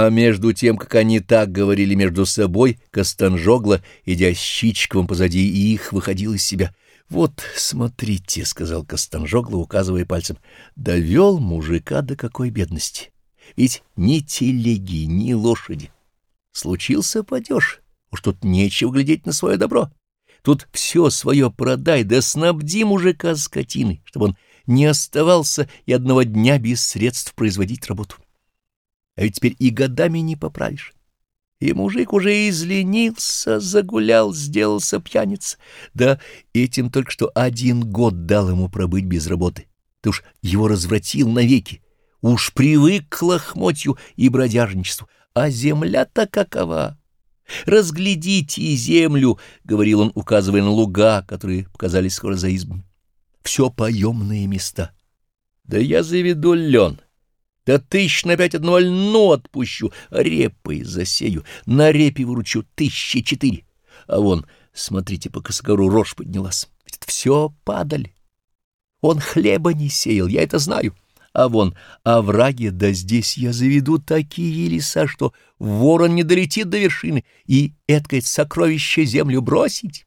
А между тем, как они так говорили между собой, Костанжогла, идя с Чичковым позади их, выходил из себя. «Вот, смотрите», — сказал Костанжогла, указывая пальцем, — «довел мужика до какой бедности. Ведь ни телеги, ни лошади. Случился падеж, уж тут нечего глядеть на свое добро. Тут все свое продай, да снабди мужика скотиной, чтобы он не оставался и одного дня без средств производить работу. А ведь теперь и годами не поправишь. И мужик уже изленился, загулял, сделался пьяниц. Да этим только что один год дал ему пробыть без работы. Ты уж его развратил навеки. Уж привык к лохмотью и бродяжничеству. А земля-то какова! «Разглядите землю», — говорил он, указывая на луга, которые показались скоро за избами. «Все поемные места. Да я заведу лен». Да тысяч на пять одного льну отпущу, репой засею, на репе выручу тысячи четыре. А вон, смотрите, по косогору рожь поднялась. Ведь все падали. Он хлеба не сеял, я это знаю. А вон, овраги, да здесь я заведу такие леса, что ворон не долетит до вершины, и эткое сокровище землю бросить.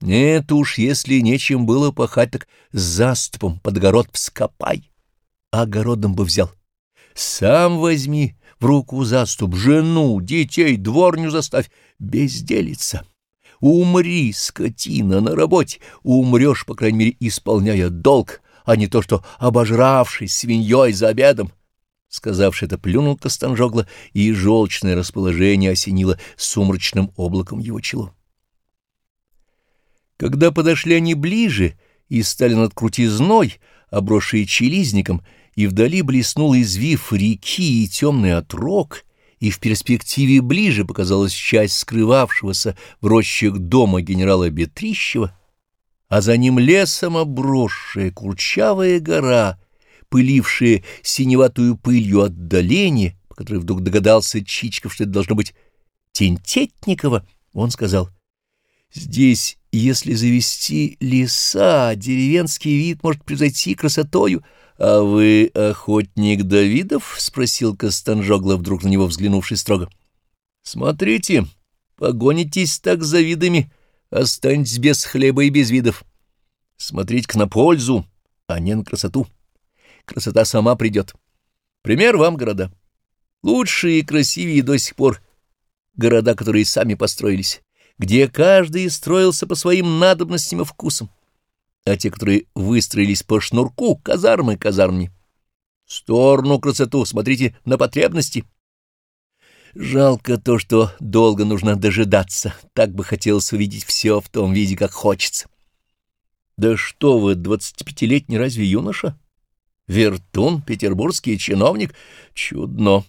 Нет уж, если нечем было пахать, так заступом под огород вскопай. Огородом бы взял сам возьми в руку заступ жену, детей, дворню заставь, безделиться. Умри, скотина, на работе, умрешь, по крайней мере, исполняя долг, а не то, что обожравшись свиньей за обедом. Сказавши это, плюнул Костанжогла, и желчное расположение осенило сумрачным облаком его чело. Когда подошли они ближе и стали над крутизной, обросшие челизником, и вдали блеснул извив реки и темный отрог, и в перспективе ближе показалась часть скрывавшегося в рощах дома генерала Бетрищева, а за ним лесом обросшая курчавая гора, пылившая синеватую пылью отдаление, по которой вдруг догадался Чичков, что это должно быть Тентетникова, он сказал, «Здесь, если завести леса, деревенский вид может превзойти красотою, — «А вы охотник Давидов?» — спросил Костанжогла, вдруг на него взглянувший строго. «Смотрите, погонитесь так за видами, останетесь без хлеба и без видов. Смотрите-ка на пользу, а не на красоту. Красота сама придет. Пример вам города. Лучшие и красивее до сих пор города, которые сами построились, где каждый строился по своим надобностям и вкусам а те, которые выстроились по шнурку, казармы казармни. В сторону красоту смотрите на потребности. Жалко то, что долго нужно дожидаться. Так бы хотелось увидеть все в том виде, как хочется. Да что вы, двадцатипятилетний разве юноша? Вертун, петербургский чиновник? Чудно.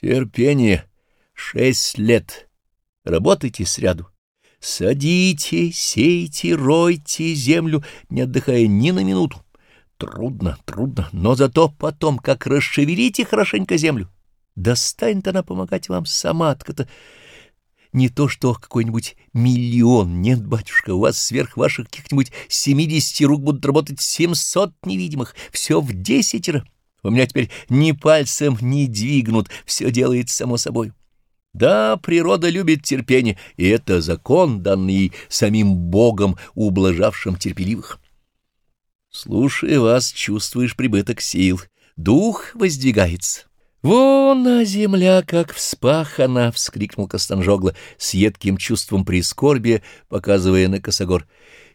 Терпение. Шесть лет. Работайте сряду. Садите, сейте, ройте землю, не отдыхая ни на минуту. Трудно, трудно, но зато потом, как расшевелите хорошенько землю, достанет она помогать вам сама отката. Не то что какой-нибудь миллион, нет, батюшка, у вас сверх ваших каких-нибудь семидесяти рук будут работать семьсот невидимых, все в десятеро. У меня теперь ни пальцем не двигнут, все делает само собой. Да, природа любит терпение, и это закон, данный самим Богом, ублажавшим терпеливых. Слушая вас, чувствуешь прибыток сил, дух воздвигается. «Вон а земля, как вспахана!» — вскрикнул Костанжогла с едким чувством прискорбия, показывая на косогор.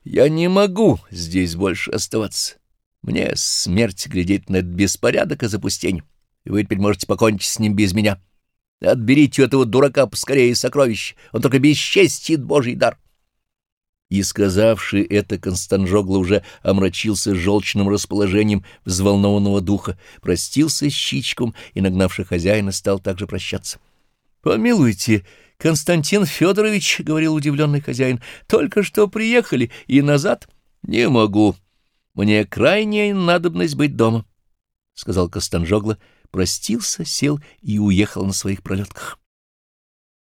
«Я не могу здесь больше оставаться. Мне смерть глядеть на этот беспорядок и запустение, и вы теперь можете покончить с ним без меня». Отберите у этого дурака поскорее сокровище, он только бесчестит Божий дар. И, сказавший это, Констанжогла уже омрачился желчным расположением взволнованного духа, простился с Щичком и, нагнавший хозяина, стал также прощаться. — Помилуйте, Константин Федорович, — говорил удивленный хозяин, — только что приехали и назад. — Не могу. Мне крайняя надобность быть дома, — сказал Костанжогла, — простился, сел и уехал на своих пролетках.